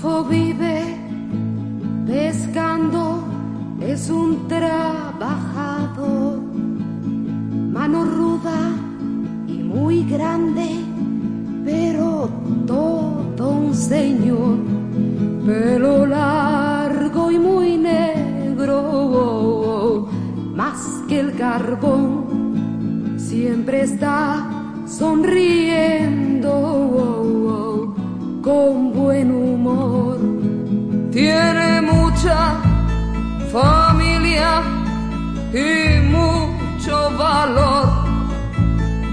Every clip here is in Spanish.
Vive pescando, es un trabajador, mano ruda y muy grande, pero todo un señor, pelo largo y muy negro, más que el carbón, siempre está sonriendo y mucho valor.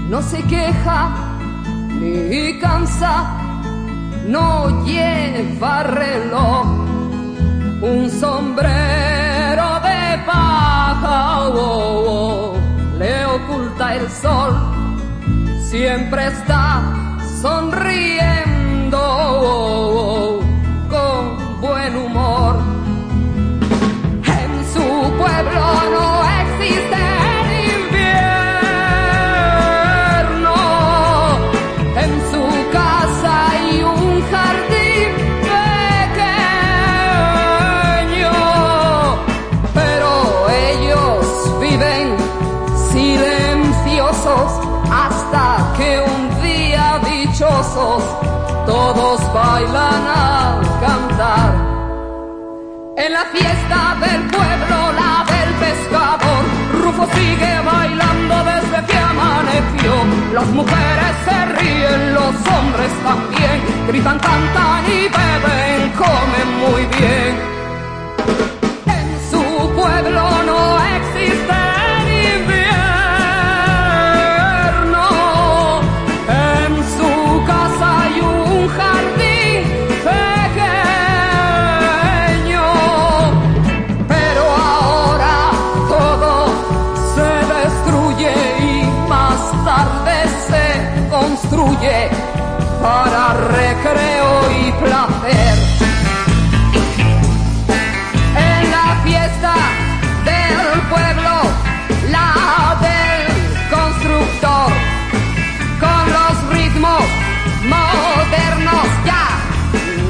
No se queja ni cansa, no lleva reloj. Un sombrero de paja oh, oh, oh, le oculta el sol. Siempre está sonriendo hasta que un día dichosos todos bailan al cantar. En la fiesta del pueblo, la del pescador, Rufo sigue bailando desde que amaneció. Las mujeres se ríen, los hombres también, gritan, cantan y beben, comen muy bien. Recreo y placer. En la fiesta del pueblo, la del constructor, con los ritmos modernos ya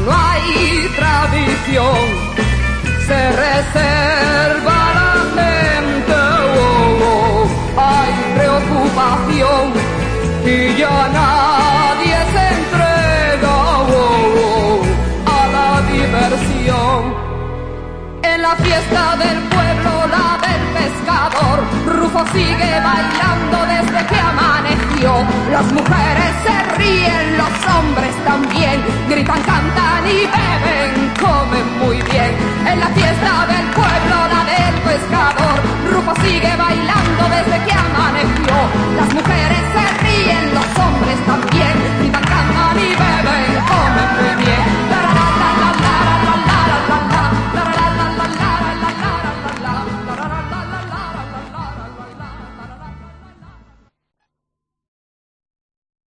no hay tradición, se reserva la mente, oh, oh, hay preocupación y ya nadie En la fiesta del pueblo, la del pescador, Rufo sigue bailando desde que amaneció. Las mujeres se ríen, los hombres también, gritan, cantan y beben, comen muy bien. En la fiesta del pueblo, la del pescador, Rufo sigue bailando desde que amaneció. Las mujeres